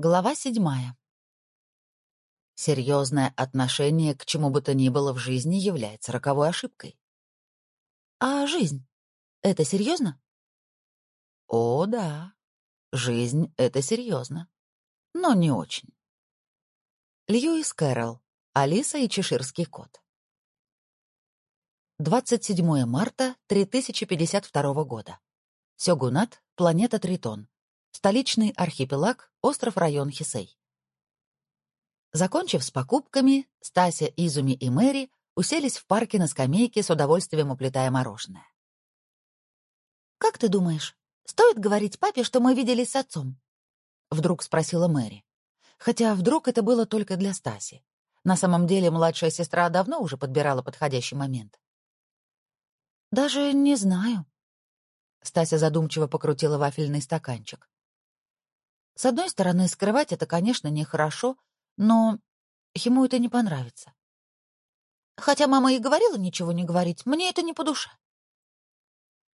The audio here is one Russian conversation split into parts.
Глава седьмая. Серьезное отношение к чему бы то ни было в жизни является роковой ошибкой. А жизнь? Это серьезно? О, да. Жизнь — это серьезно. Но не очень. Льюис Кэрролл. Алиса и Чеширский кот. 27 марта 3052 года. Сёгунат, планета Тритон. Столичный архипелаг, остров-район Хисей. Закончив с покупками, Стася, Изуми и Мэри уселись в парке на скамейке с удовольствием уплетая мороженое. «Как ты думаешь, стоит говорить папе, что мы виделись с отцом?» — вдруг спросила Мэри. Хотя вдруг это было только для Стаси. На самом деле младшая сестра давно уже подбирала подходящий момент. «Даже не знаю». Стася задумчиво покрутила вафельный стаканчик. С одной стороны, скрывать это, конечно, нехорошо, но ему это не понравится. Хотя мама и говорила ничего не говорить, мне это не по душе.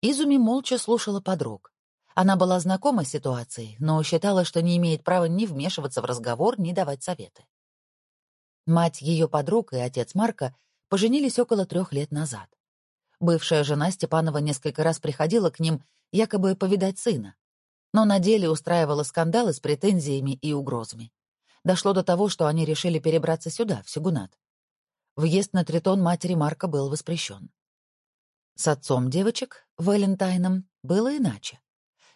Изуми молча слушала подруг. Она была знакома с ситуацией, но считала, что не имеет права ни вмешиваться в разговор, ни давать советы. Мать ее подруг и отец Марка поженились около трех лет назад. Бывшая жена Степанова несколько раз приходила к ним, якобы повидать сына, но на деле устраивала скандалы с претензиями и угрозами. Дошло до того, что они решили перебраться сюда, в Сюгунат. Въезд на Тритон матери Марка был воспрещен. С отцом девочек, Валентайном, было иначе.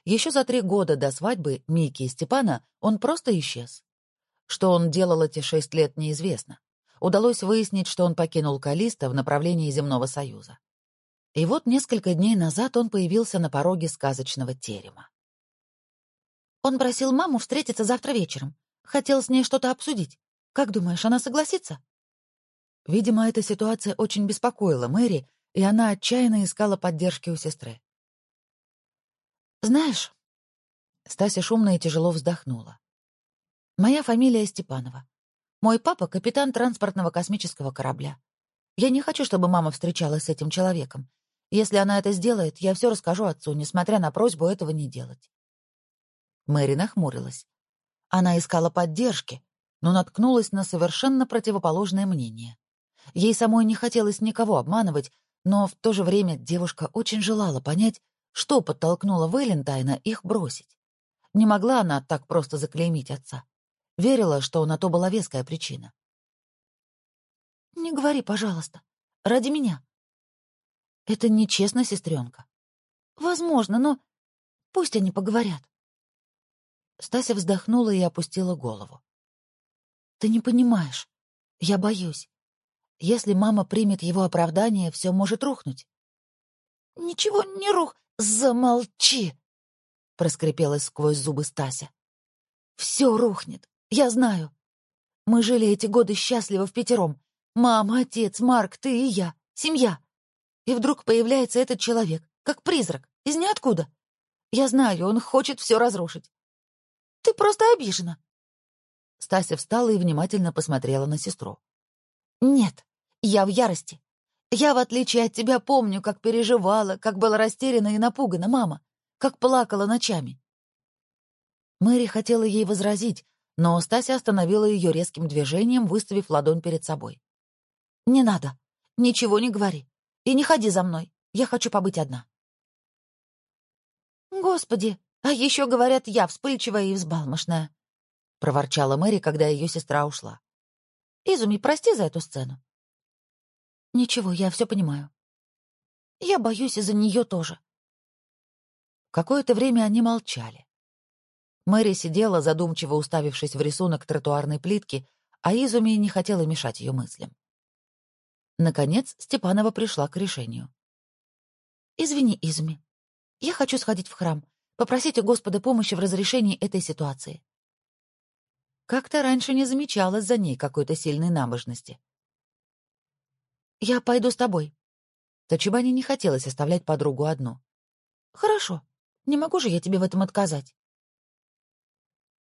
Еще за три года до свадьбы Мики и Степана он просто исчез. Что он делал эти шесть лет, неизвестно. Удалось выяснить, что он покинул Калиста в направлении Земного Союза. И вот несколько дней назад он появился на пороге сказочного терема. Он просил маму встретиться завтра вечером. Хотел с ней что-то обсудить. Как думаешь, она согласится? Видимо, эта ситуация очень беспокоила Мэри, и она отчаянно искала поддержки у сестры. «Знаешь...» Стася шумно и тяжело вздохнула. «Моя фамилия Степанова. Мой папа — капитан транспортного космического корабля. Я не хочу, чтобы мама встречалась с этим человеком. Если она это сделает, я все расскажу отцу, несмотря на просьбу этого не делать. Мэри нахмурилась. Она искала поддержки, но наткнулась на совершенно противоположное мнение. Ей самой не хотелось никого обманывать, но в то же время девушка очень желала понять, что подтолкнуло Вэлентайна их бросить. Не могла она так просто заклеймить отца. Верила, что на то была веская причина. «Не говори, пожалуйста. Ради меня». «Это нечестно, сестренка». «Возможно, но пусть они поговорят. Стася вздохнула и опустила голову. «Ты не понимаешь. Я боюсь. Если мама примет его оправдание, все может рухнуть». «Ничего не рух... Замолчи!» — проскрипелась сквозь зубы Стася. «Все рухнет. Я знаю. Мы жили эти годы счастливо в пятером. Мама, отец, Марк, ты и я. Семья. И вдруг появляется этот человек, как призрак, из ниоткуда. Я знаю, он хочет все разрушить. Ты просто обижена. Стася встала и внимательно посмотрела на сестру. Нет, я в ярости. Я, в отличие от тебя, помню, как переживала, как была растеряна и напугана мама, как плакала ночами. Мэри хотела ей возразить, но Стася остановила ее резким движением, выставив ладонь перед собой. «Не надо. Ничего не говори. И не ходи за мной. Я хочу побыть одна». «Господи, а еще говорят, я вспыльчивая и взбалмошная», — проворчала Мэри, когда ее сестра ушла. «Изуми, прости за эту сцену». «Ничего, я все понимаю. Я боюсь из-за нее тоже». Какое-то время они молчали. Мэри сидела, задумчиво уставившись в рисунок тротуарной плитки, а Изуми не хотела мешать ее мыслям. Наконец Степанова пришла к решению. «Извини, Изуми, я хочу сходить в храм. Попросите Господа помощи в разрешении этой ситуации. Как-то раньше не замечалась за ней какой-то сильной набожности. «Я пойду с тобой». Тачибане не хотелось оставлять подругу одну. «Хорошо. Не могу же я тебе в этом отказать».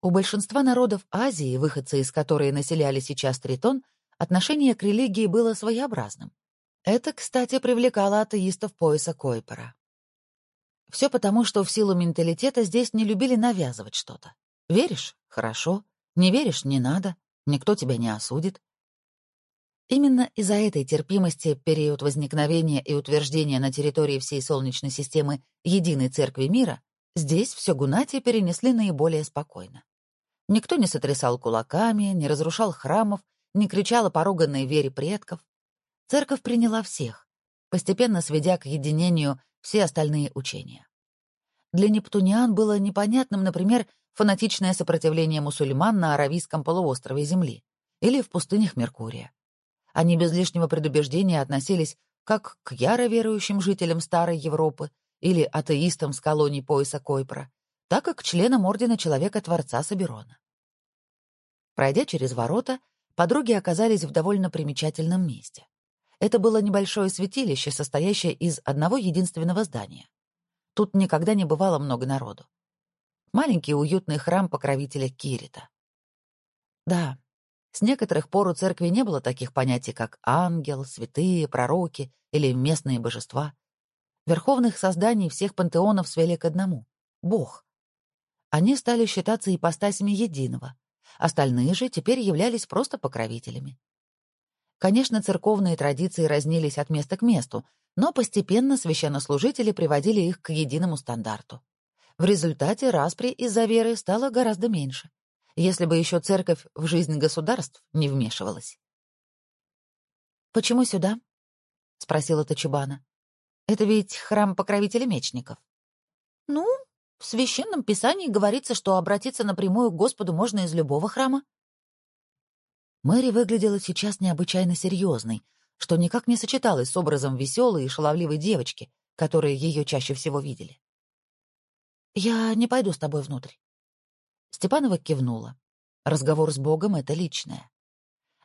У большинства народов Азии, выходцы из которой населяли сейчас Тритон, отношение к религии было своеобразным. Это, кстати, привлекало атеистов пояса Койпера. Все потому, что в силу менталитета здесь не любили навязывать что-то. Веришь? Хорошо. Не веришь — не надо, никто тебя не осудит. Именно из-за этой терпимости период возникновения и утверждения на территории всей Солнечной системы Единой Церкви Мира здесь все Гунати перенесли наиболее спокойно. Никто не сотрясал кулаками, не разрушал храмов, не кричал о поруганной вере предков. Церковь приняла всех, постепенно сведя к единению все остальные учения. Для нептуниан было непонятным, например, фанатичное сопротивление мусульман на Аравийском полуострове Земли или в пустынях Меркурия. Они без лишнего предубеждения относились как к яро верующим жителям Старой Европы или атеистам с колоний пояса Койпра, так и к членам Ордена Человека-Творца Соберона. Пройдя через ворота, подруги оказались в довольно примечательном месте. Это было небольшое святилище, состоящее из одного единственного здания. Тут никогда не бывало много народу. Маленький уютный храм покровителя Кирита. Да, с некоторых пор у церкви не было таких понятий, как ангел, святые, пророки или местные божества. Верховных созданий всех пантеонов свели к одному — Бог. Они стали считаться ипостасями единого. Остальные же теперь являлись просто покровителями. Конечно, церковные традиции разнились от места к месту, но постепенно священнослужители приводили их к единому стандарту. В результате распри из-за веры стало гораздо меньше если бы еще церковь в жизнь государств не вмешивалась. «Почему сюда?» — спросила Тачибана. «Это ведь храм покровителя мечников». «Ну, в Священном Писании говорится, что обратиться напрямую к Господу можно из любого храма». Мэри выглядела сейчас необычайно серьезной, что никак не сочеталось с образом веселой и шаловливой девочки, которые ее чаще всего видели. «Я не пойду с тобой внутрь. Степанова кивнула. Разговор с Богом — это личное.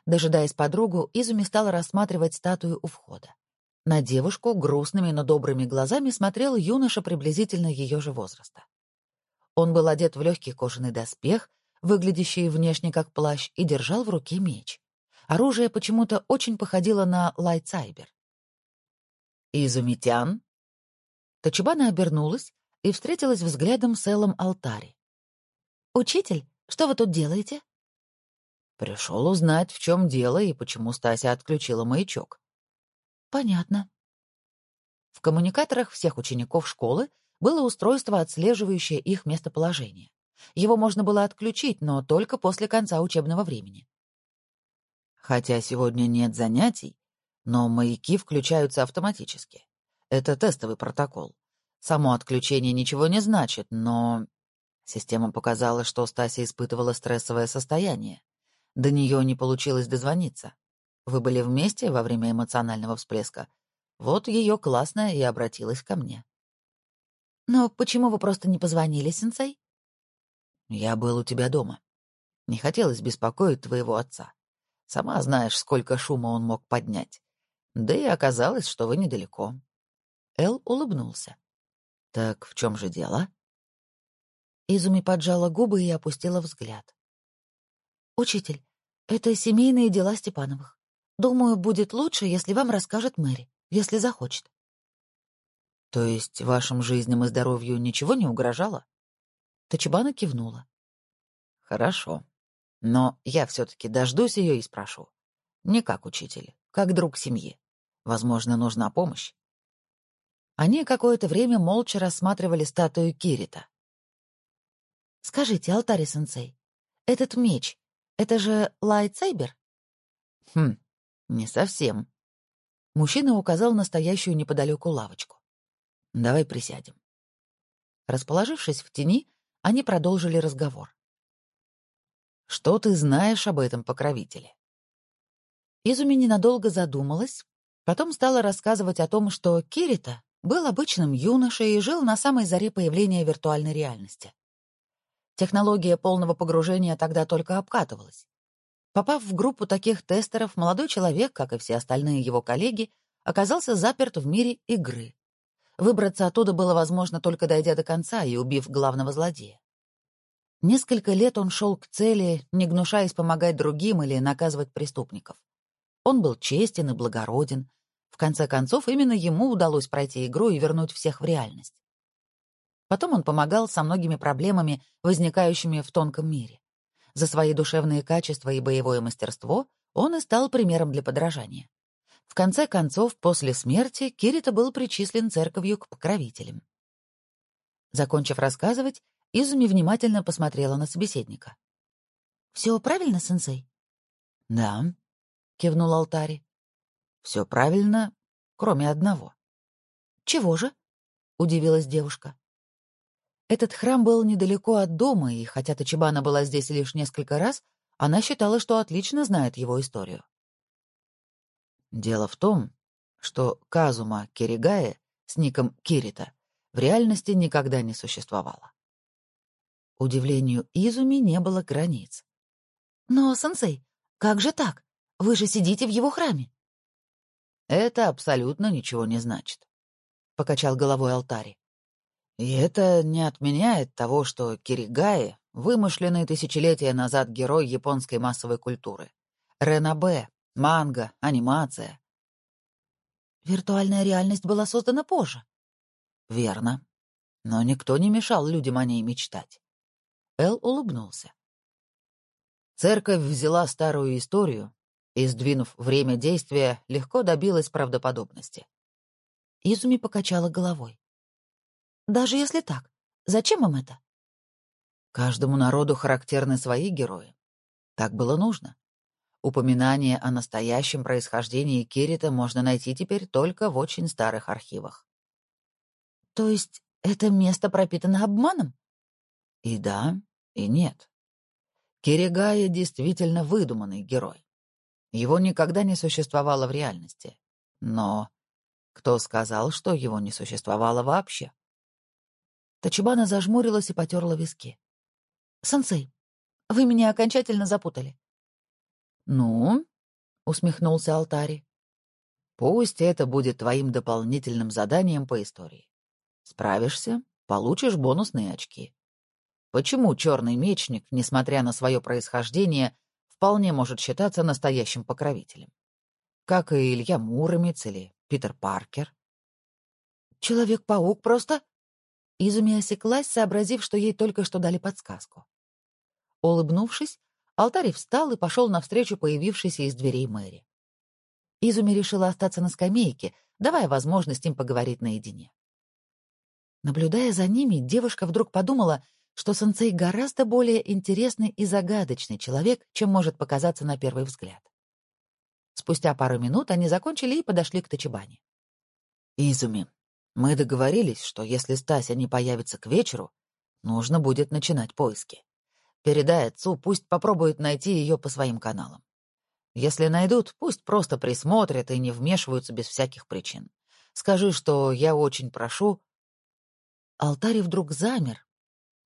Дожидаясь подругу, Изуми стала рассматривать статую у входа. На девушку грустными, но добрыми глазами смотрел юноша приблизительно ее же возраста. Он был одет в легкий кожаный доспех, выглядящий внешне как плащ, и держал в руке меч. Оружие почему-то очень походило на лайтсайбер. «Изумитян?» Тачибана обернулась и встретилась взглядом с Эллом Алтари. «Учитель, что вы тут делаете?» Пришел узнать, в чем дело и почему Стася отключила маячок. «Понятно». В коммуникаторах всех учеников школы было устройство, отслеживающее их местоположение. Его можно было отключить, но только после конца учебного времени. Хотя сегодня нет занятий, но маяки включаются автоматически. Это тестовый протокол. Само отключение ничего не значит, но Система показала, что Стася испытывала стрессовое состояние. До нее не получилось дозвониться. Вы были вместе во время эмоционального всплеска. Вот ее классная и обратилась ко мне. «Но почему вы просто не позвонили, сенсей?» «Я был у тебя дома. Не хотелось беспокоить твоего отца. Сама знаешь, сколько шума он мог поднять. Да и оказалось, что вы недалеко». Эл улыбнулся. «Так в чем же дело?» Изуми поджала губы и опустила взгляд. «Учитель, это семейные дела Степановых. Думаю, будет лучше, если вам расскажет Мэри, если захочет». «То есть вашим жизням и здоровью ничего не угрожало?» Тачибана кивнула. «Хорошо. Но я все-таки дождусь ее и спрошу. Не как учитель, как друг семьи. Возможно, нужна помощь». Они какое-то время молча рассматривали статую Кирита. Скажите, Алтари-сенсей, этот меч — это же лайтсайбер? Хм, не совсем. Мужчина указал настоящую неподалеку лавочку. Давай присядем. Расположившись в тени, они продолжили разговор. Что ты знаешь об этом покровителе? Изуми ненадолго задумалась, потом стала рассказывать о том, что Кирита был обычным юношей и жил на самой заре появления виртуальной реальности. Технология полного погружения тогда только обкатывалась. Попав в группу таких тестеров, молодой человек, как и все остальные его коллеги, оказался заперт в мире игры. Выбраться оттуда было возможно только дойдя до конца и убив главного злодея. Несколько лет он шел к цели, не гнушаясь помогать другим или наказывать преступников. Он был честен и благороден. В конце концов, именно ему удалось пройти игру и вернуть всех в реальность. Потом он помогал со многими проблемами, возникающими в тонком мире. За свои душевные качества и боевое мастерство он и стал примером для подражания. В конце концов, после смерти Кирита был причислен церковью к покровителям. Закончив рассказывать, Изуми внимательно посмотрела на собеседника. «Все правильно, сенсей?» «Да», — кивнул Алтари. «Все правильно, кроме одного». «Чего же?» — удивилась девушка. Этот храм был недалеко от дома, и хотя Тачибана была здесь лишь несколько раз, она считала, что отлично знает его историю. Дело в том, что Казума Киригае с ником Кирита в реальности никогда не существовало. Удивлению Изуми не было границ. «Но, сенсей, как же так? Вы же сидите в его храме». «Это абсолютно ничего не значит», — покачал головой Алтари. «И это не отменяет того, что Киригае — вымышленный тысячелетия назад герой японской массовой культуры. Ренабе, манга, анимация». «Виртуальная реальность была создана позже», Верно. Но никто не мешал людям о ней мечтать. Эл улыбнулся. Церковь взяла старую историю и, сдвинув время действия, легко добилась правдоподобности. Изуми покачала головой. «Даже если так, зачем им это?» Каждому народу характерны свои герои. Так было нужно. Упоминание о настоящем происхождении Кирита можно найти теперь только в очень старых архивах. То есть это место пропитано обманом? И да, и нет. Киригая действительно выдуманный герой. Его никогда не существовало в реальности. Но кто сказал, что его не существовало вообще? Тачибана зажмурилась и потерла виски. «Сенсей, вы меня окончательно запутали». «Ну?» — усмехнулся Алтари. «Пусть это будет твоим дополнительным заданием по истории. Справишься — получишь бонусные очки. Почему черный мечник, несмотря на свое происхождение, вполне может считаться настоящим покровителем? Как и Илья Муромец или Питер Паркер. «Человек-паук просто...» Изуми осеклась, сообразив, что ей только что дали подсказку. Улыбнувшись, Алтарь встал и пошел навстречу появившейся из дверей Мэри. Изуми решила остаться на скамейке, давая возможность им поговорить наедине. Наблюдая за ними, девушка вдруг подумала, что сенсей гораздо более интересный и загадочный человек, чем может показаться на первый взгляд. Спустя пару минут они закончили и подошли к Тачибане. «Изуми, мы договорились, что если Стася не появится к вечеру, нужно будет начинать поиски. Передай отцу, пусть попробует найти ее по своим каналам. Если найдут, пусть просто присмотрят и не вмешиваются без всяких причин. Скажи, что я очень прошу, Алтарь вдруг замер.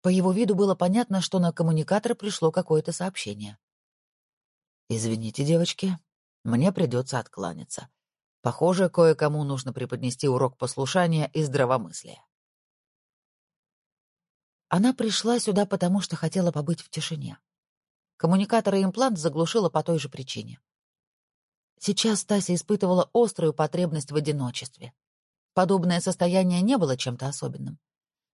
По его виду было понятно, что на коммуникатор пришло какое-то сообщение. «Извините, девочки, мне придется откланяться. Похоже, кое-кому нужно преподнести урок послушания и здравомыслия». Она пришла сюда потому, что хотела побыть в тишине. Коммуникатор и имплант заглушила по той же причине. Сейчас Стася испытывала острую потребность в одиночестве. Подобное состояние не было чем-то особенным.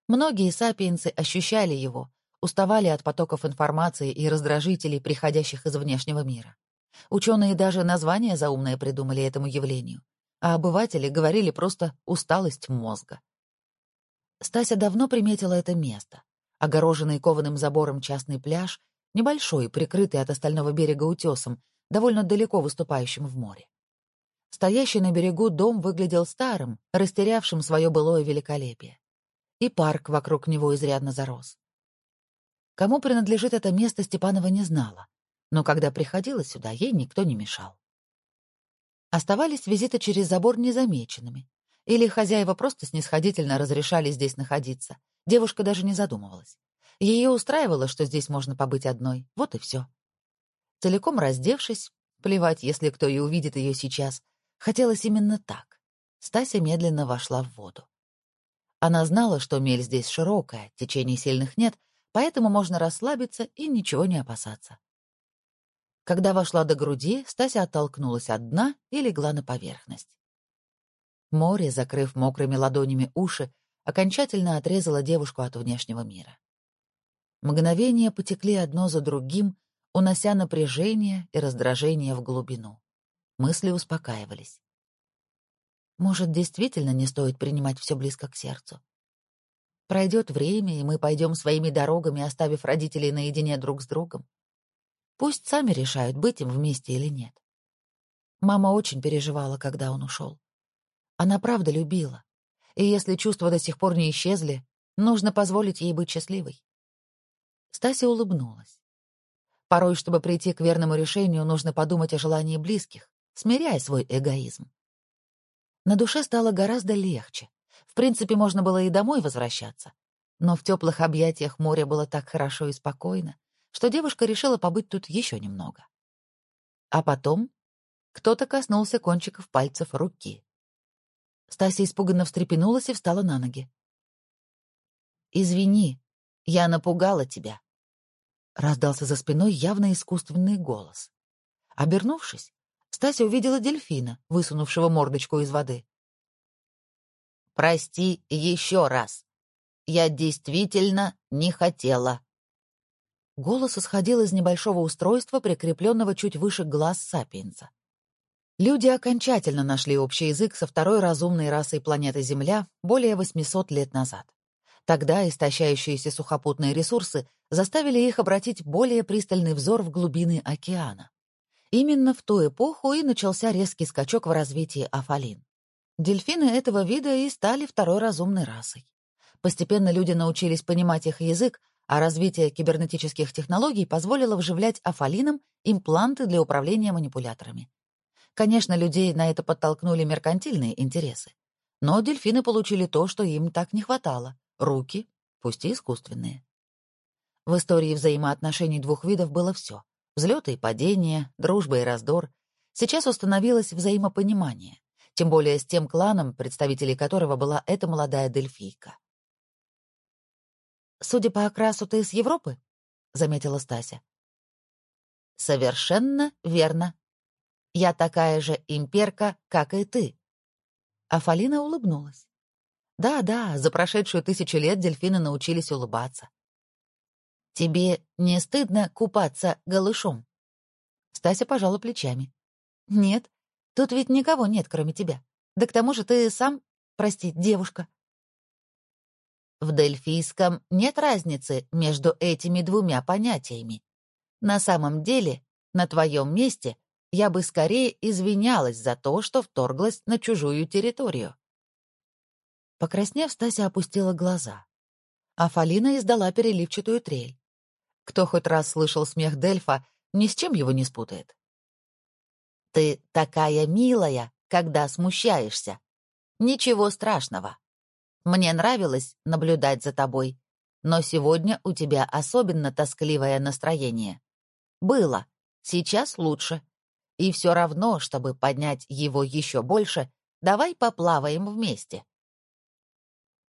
Многие сапиенсы ощущали его, уставали от потоков информации и раздражителей, приходящих из внешнего мира. Ученые даже название заумное придумали этому явлению, а обыватели говорили просто «усталость мозга». Стася давно приметила это место. Огороженный кованым забором частный пляж, небольшой, прикрытый от остального берега утесом, довольно далеко выступающим в море. Стоящий на берегу дом выглядел старым, растерявшим свое былое великолепие и парк вокруг него изрядно зарос. Кому принадлежит это место, Степанова не знала, но когда приходила сюда, ей никто не мешал. Оставались визиты через забор незамеченными, или хозяева просто снисходительно разрешали здесь находиться. Девушка даже не задумывалась. Ее устраивало, что здесь можно побыть одной, вот и все. Целиком раздевшись, плевать, если кто и увидит ее сейчас, хотелось именно так. Стася медленно вошла в воду. Она знала, что мель здесь широкая, течений сильных нет, поэтому можно расслабиться и ничего не опасаться. Когда вошла до груди, Стася оттолкнулась от дна и легла на поверхность. Море, закрыв мокрыми ладонями уши, окончательно отрезало девушку от внешнего мира. Мгновения потекли одно за другим, унося напряжение и раздражение в глубину. Мысли успокаивались. Может, действительно не стоит принимать все близко к сердцу? Пройдет время, и мы пойдем своими дорогами, оставив родителей наедине друг с другом. Пусть сами решают, быть им вместе или нет. Мама очень переживала, когда он ушел. Она правда любила. И если чувства до сих пор не исчезли, нужно позволить ей быть счастливой. Стася улыбнулась. Порой, чтобы прийти к верному решению, нужно подумать о желании близких, смиряя свой эгоизм. На душе стало гораздо легче. В принципе, можно было и домой возвращаться. Но в теплых объятиях моря было так хорошо и спокойно, что девушка решила побыть тут еще немного. А потом кто-то коснулся кончиков пальцев руки. Стася испуганно встрепенулась и встала на ноги. «Извини, я напугала тебя», — раздался за спиной явно искусственный голос. Обернувшись, Стася увидела дельфина, высунувшего мордочку из воды. «Прости еще раз. Я действительно не хотела». Голос исходил из небольшого устройства, прикрепленного чуть выше глаз сапиенса. Люди окончательно нашли общий язык со второй разумной расой планеты Земля более 800 лет назад. Тогда истощающиеся сухопутные ресурсы заставили их обратить более пристальный взор в глубины океана. Именно в ту эпоху и начался резкий скачок в развитии афалин. Дельфины этого вида и стали второй разумной расой. Постепенно люди научились понимать их язык, а развитие кибернетических технологий позволило вживлять афалинам импланты для управления манипуляторами. Конечно, людей на это подтолкнули меркантильные интересы. Но дельфины получили то, что им так не хватало — руки, пусть и искусственные. В истории взаимоотношений двух видов было все — взлеты и падения, дружба и раздор. Сейчас установилось взаимопонимание, тем более с тем кланом, представителей которого была эта молодая дельфийка. «Судя по окрасу, ты из Европы?» — заметила Стася. «Совершенно верно», я такая же имперка, как и ты». Афалина улыбнулась. «Да-да, за прошедшую тысячу лет дельфины научились улыбаться». «Тебе не стыдно купаться голышом?» Стася пожала плечами. «Нет, тут ведь никого нет, кроме тебя. Да к тому же ты сам, прости, девушка». В дельфийском нет разницы между этими двумя понятиями. На самом деле, на твоем месте я бы скорее извинялась за то, что вторглась на чужую территорию. Покраснев, Стася опустила глаза. А Фалина издала переливчатую трель. Кто хоть раз слышал смех Дельфа, ни с чем его не спутает. «Ты такая милая, когда смущаешься. Ничего страшного. Мне нравилось наблюдать за тобой, но сегодня у тебя особенно тоскливое настроение. Было, сейчас лучше. И все равно, чтобы поднять его еще больше, давай поплаваем вместе.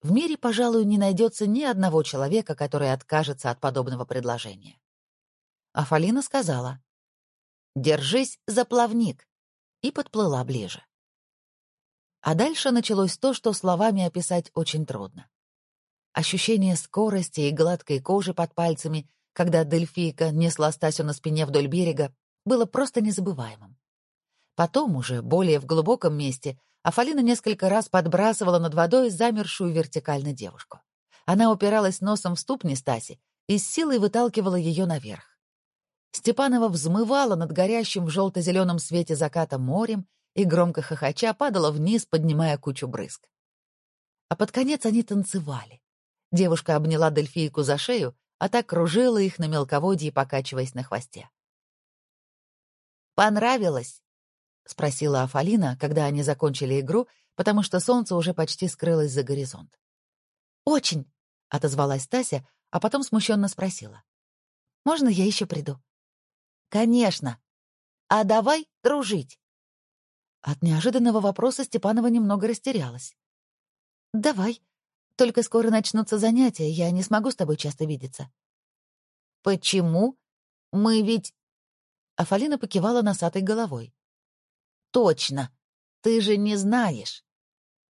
В мире, пожалуй, не найдется ни одного человека, который откажется от подобного предложения. Афалина сказала, «Держись за плавник», и подплыла ближе. А дальше началось то, что словами описать очень трудно. Ощущение скорости и гладкой кожи под пальцами, когда дельфийка несла Стасю на спине вдоль берега, было просто незабываемым. Потом, уже более в глубоком месте, Афалина несколько раз подбрасывала над водой замершую вертикально девушку. Она упиралась носом в ступни Стаси и с силой выталкивала ее наверх. Степанова взмывала над горящим в желто-зеленом свете заката морем и, громко хохоча, падала вниз, поднимая кучу брызг. А под конец они танцевали. Девушка обняла дельфийку за шею, а так кружила их на мелководье, покачиваясь на хвосте. «Понравилось?» — спросила Афалина, когда они закончили игру, потому что солнце уже почти скрылось за горизонт. «Очень!» — отозвалась Тася, а потом смущенно спросила. «Можно я еще приду?» «Конечно! А давай дружить!» От неожиданного вопроса Степанова немного растерялась. «Давай. Только скоро начнутся занятия, я не смогу с тобой часто видеться». «Почему? Мы ведь Афалина покивала носатой головой. «Точно! Ты же не знаешь.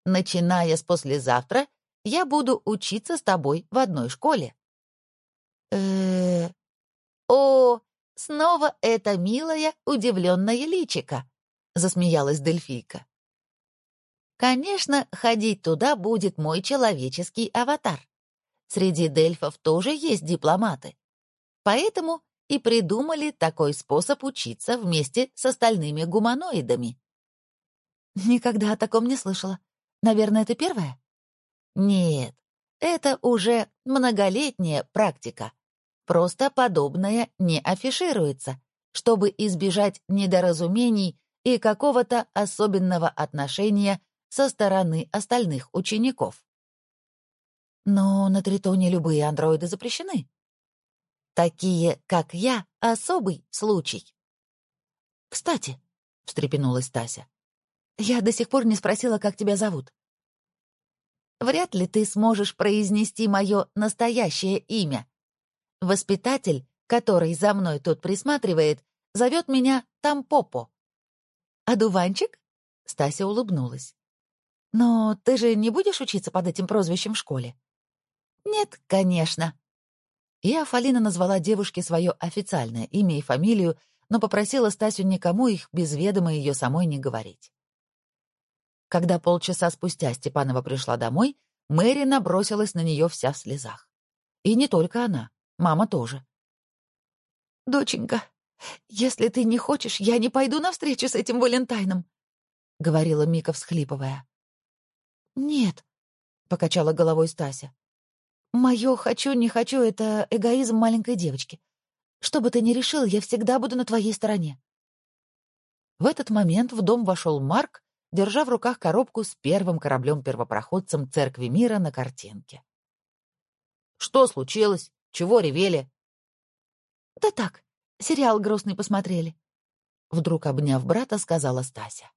Начиная с послезавтра, я буду учиться с тобой в одной школе». Э, О, снова это милое, удивленное личико», — засмеялась Дельфийка. «Конечно, ходить туда будет мой человеческий аватар. Среди дельфов тоже есть дипломаты. Поэтому и придумали такой способ учиться вместе с остальными гуманоидами». «Никогда о таком не слышала. Наверное, это первое?» «Нет, это уже многолетняя практика. Просто подобное не афишируется, чтобы избежать недоразумений и какого-то особенного отношения со стороны остальных учеников. Но на Тритоне любые андроиды запрещены. Такие, как я, особый случай. «Кстати», — встрепенулась Тася, — «я до сих пор не спросила, как тебя зовут». «Вряд ли ты сможешь произнести мое настоящее имя», Воспитатель, который за мной тут присматривает, зовет меня Тампопо. «Одуванчик?» — Стася улыбнулась. «Но ты же не будешь учиться под этим прозвищем в школе?» «Нет, конечно». И Афалина назвала девушке свое официальное имя и фамилию, но попросила Стасю никому их без ведома ее самой не говорить. Когда полчаса спустя Степанова пришла домой, Мэри набросилась на нее вся в слезах. И не только она. Мама тоже. «Доченька, если ты не хочешь, я не пойду на встречу с этим Валентайном», — говорила Мика, всхлипывая. «Нет», — покачала головой Стася. «Мое «хочу, не хочу» — это эгоизм маленькой девочки. Что бы ты ни решил, я всегда буду на твоей стороне». В этот момент в дом вошел Марк, держа в руках коробку с первым кораблем-первопроходцем Церкви Мира на картинке. «Что случилось?» Чего ревели?» «Да так, сериал грустный посмотрели», — вдруг обняв брата, сказала Стася.